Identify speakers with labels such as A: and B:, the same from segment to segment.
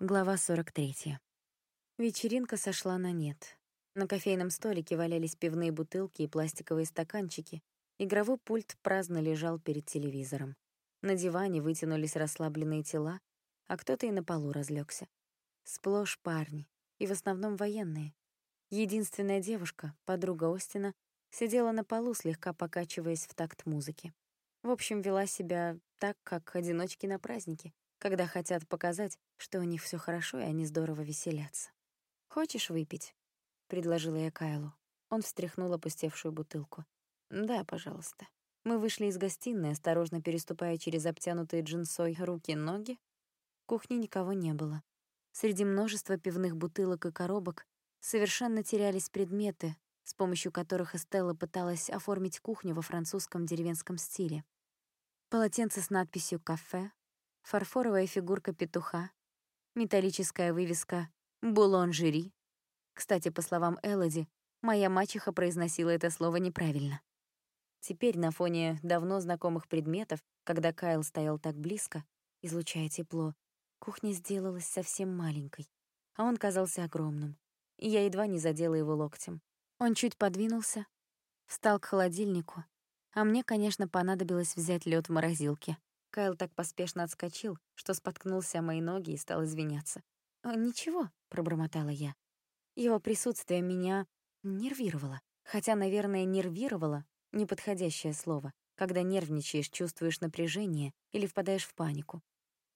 A: Глава 43. Вечеринка сошла на нет. На кофейном столике валялись пивные бутылки и пластиковые стаканчики. Игровой пульт праздно лежал перед телевизором. На диване вытянулись расслабленные тела, а кто-то и на полу разлегся. Сплошь парни, и в основном военные. Единственная девушка, подруга Остина, сидела на полу, слегка покачиваясь в такт музыки. В общем, вела себя так, как одиночки на празднике, когда хотят показать, что у них все хорошо и они здорово веселятся. «Хочешь выпить?» — предложила я Кайлу. Он встряхнул опустевшую бутылку. «Да, пожалуйста». Мы вышли из гостиной, осторожно переступая через обтянутые джинсой руки и ноги. В кухне никого не было. Среди множества пивных бутылок и коробок совершенно терялись предметы, с помощью которых Эстелла пыталась оформить кухню во французском деревенском стиле. Полотенце с надписью «Кафе», фарфоровая фигурка петуха, металлическая вывеска «Булонжери». Кстати, по словам Элоди, моя мачеха произносила это слово неправильно. Теперь на фоне давно знакомых предметов, когда Кайл стоял так близко, излучая тепло, кухня сделалась совсем маленькой, а он казался огромным, и я едва не задела его локтем. Он чуть подвинулся, встал к холодильнику, а мне, конечно, понадобилось взять лед в морозилке. Кайл так поспешно отскочил, что споткнулся о мои ноги и стал извиняться. «А, «Ничего», — пробормотала я. Его присутствие меня нервировало. Хотя, наверное, нервировало — неподходящее слово, когда нервничаешь, чувствуешь напряжение или впадаешь в панику.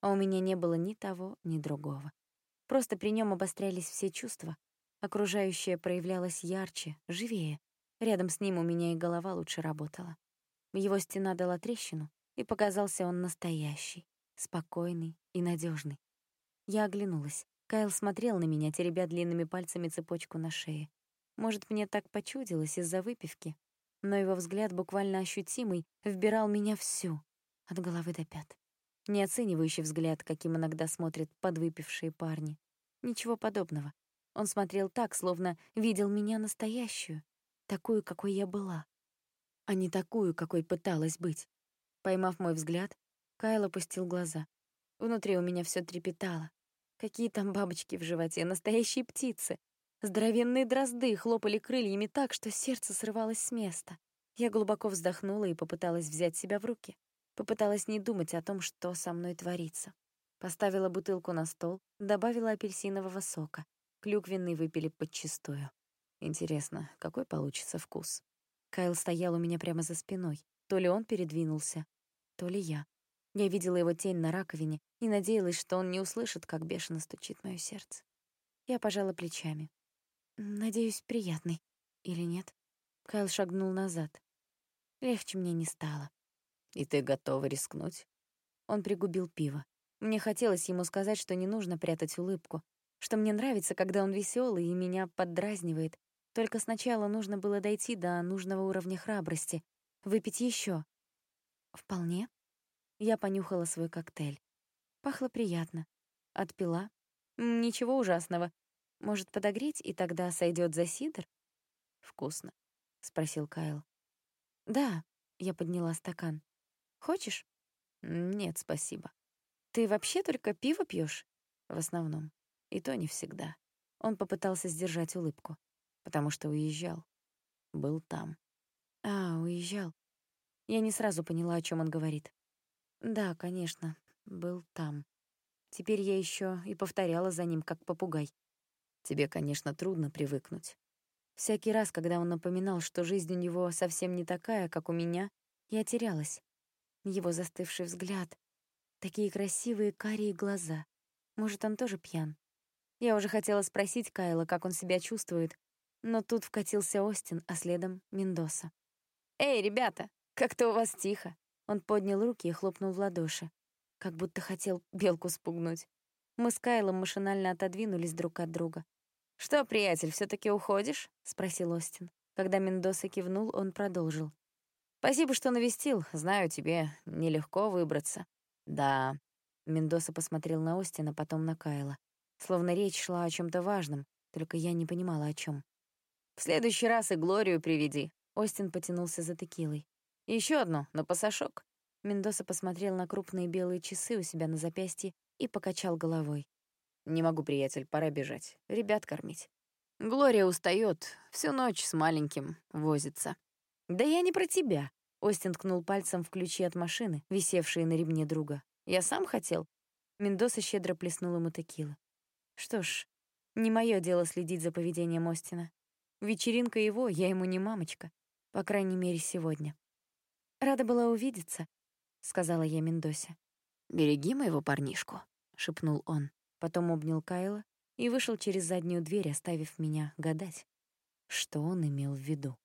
A: А у меня не было ни того, ни другого. Просто при нем обострялись все чувства. Окружающее проявлялось ярче, живее. Рядом с ним у меня и голова лучше работала. Его стена дала трещину, и показался он настоящий, спокойный и надежный. Я оглянулась. Кайл смотрел на меня, теребя длинными пальцами цепочку на шее. Может, мне так почудилось из-за выпивки, но его взгляд, буквально ощутимый, вбирал меня всю, от головы до пят. Неоценивающий взгляд, каким иногда смотрят подвыпившие парни. Ничего подобного. Он смотрел так, словно видел меня настоящую, такую, какой я была, а не такую, какой пыталась быть. Поймав мой взгляд, Кайл опустил глаза. Внутри у меня все трепетало. Какие там бабочки в животе, настоящие птицы. Здоровенные дрозды хлопали крыльями так, что сердце срывалось с места. Я глубоко вздохнула и попыталась взять себя в руки. Попыталась не думать о том, что со мной творится. Поставила бутылку на стол, добавила апельсинового сока. Клюквенный выпили подчистую. Интересно, какой получится вкус? Кайл стоял у меня прямо за спиной. То ли он передвинулся, то ли я. Я видела его тень на раковине и надеялась, что он не услышит, как бешено стучит моё сердце. Я пожала плечами. Надеюсь, приятный. Или нет? Кайл шагнул назад. Легче мне не стало.
B: «И ты готова рискнуть?»
A: Он пригубил пиво. Мне хотелось ему сказать, что не нужно прятать улыбку, что мне нравится, когда он веселый и меня поддразнивает. Только сначала нужно было дойти до нужного уровня храбрости, Выпить еще? Вполне. Я понюхала свой коктейль. Пахло приятно. Отпила. Ничего ужасного. Может, подогреть, и тогда сойдет за сидр?
B: Вкусно,
A: спросил Кайл. Да, я подняла стакан. Хочешь?
B: Нет, спасибо.
A: Ты вообще только пиво пьешь?
B: В основном. И то не всегда.
A: Он попытался сдержать улыбку,
B: потому что уезжал. Был там.
A: Уезжал. Я не сразу поняла, о чем он говорит. Да, конечно, был там. Теперь я еще и повторяла за ним, как попугай.
B: Тебе, конечно, трудно привыкнуть.
A: Всякий раз, когда он напоминал, что жизнь у него совсем не такая, как у меня, я терялась. Его застывший взгляд, такие красивые карие глаза. Может, он тоже пьян? Я уже хотела спросить Кайла, как он себя чувствует, но тут вкатился Остин, а следом — Мендоса. «Эй, ребята, как-то у вас тихо!» Он поднял руки и хлопнул в ладоши, как будто хотел белку спугнуть. Мы с Кайлом машинально отодвинулись друг от друга. «Что, приятель, все таки уходишь?» — спросил Остин. Когда Мендоса кивнул, он продолжил. «Спасибо, что навестил. Знаю, тебе нелегко выбраться». «Да». Мендоса посмотрел на Остина, потом на Кайла. Словно речь шла о чем то важном, только я не понимала, о чем. «В следующий раз и Глорию приведи. Остин потянулся за текилой. Еще одну, на пасашок. Мендоса посмотрел на крупные белые часы у себя на запястье и покачал головой.
B: Не могу, приятель, пора бежать. Ребят кормить. Глория устает, всю ночь с маленьким возится.
A: Да я не про тебя. Остин ткнул пальцем в ключи от машины, висевшие на ремне друга. Я сам хотел. Мендоса щедро плеснул ему текилы. Что ж, не мое дело следить за поведением Остина. Вечеринка его, я ему не мамочка. По крайней мере, сегодня. Рада была увидеться, сказала я Мендосе.
B: Береги моего парнишку, шепнул он.
A: Потом обнял Кайла и вышел через заднюю дверь, оставив меня гадать, что он имел в виду.